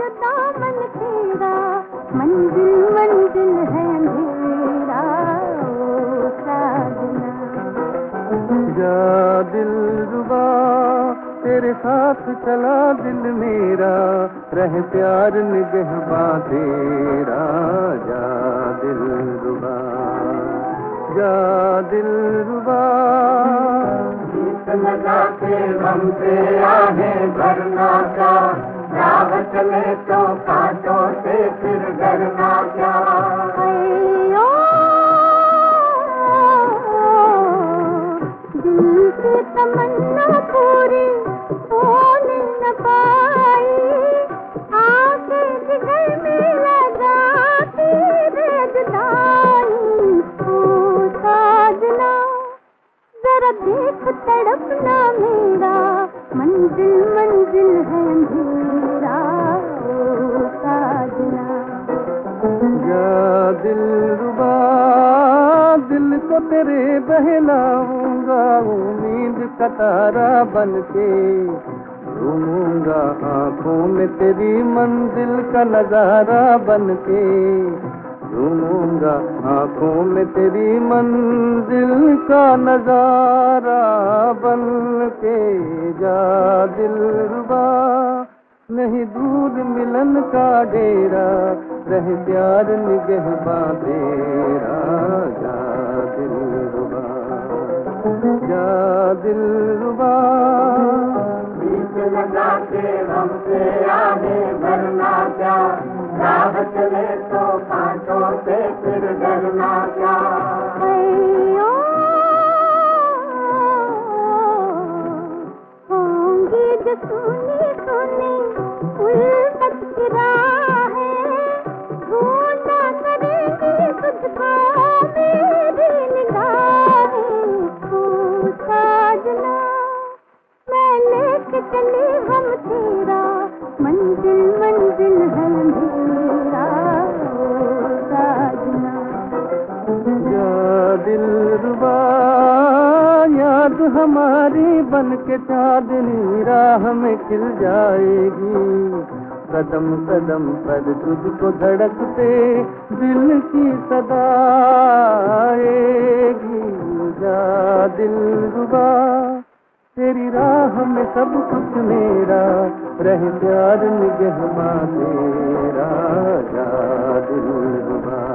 लगता मन तेरा मंजिल मंजिल है मेरा जा दिल रुबा तेरे साथ चला दिल मेरा रह प्यार निगहबा तेरा। जा दिल रुबा जा दिल रुबा। लगा के गम पे आगे भरना का चले तो कांटों से फिर डरना क्या तमन्ना पूरी होने न पाई। आके जिगर में लगा साजना जरा देख तड़पना मेरा। मंजिल मंजिल है अंधेरा दिल रुबा, दिल को तेरे बहलाऊँगा, उम्मीद का तारा बन के घूमूँगा आँखों में तेरी मंजिल का नज़ारा बन के घूमूँगा आँखों में तेरी मंजिल का नज़ारा बन के। जा दिल रुबा नहीं दूर मिलन का डेरा रह प्यार निगहबा तेरा जा दिल रुबा जा दिल रुबा। बीच लगा के गम से आहे भरना क्या? राह चले तो कांटों से फिर डरना क्या? होंगी दिल रुबा याद हमारी बन के चांदनी राह में खिल जाएगी। कदम कदम पर तुझको धड़कते दिल की सदा आएगी। जा दिल रुबा, तेरी राह में सब कुछ मेरा, रह प्यार निगहमा तेरा। जा दिल रुबा।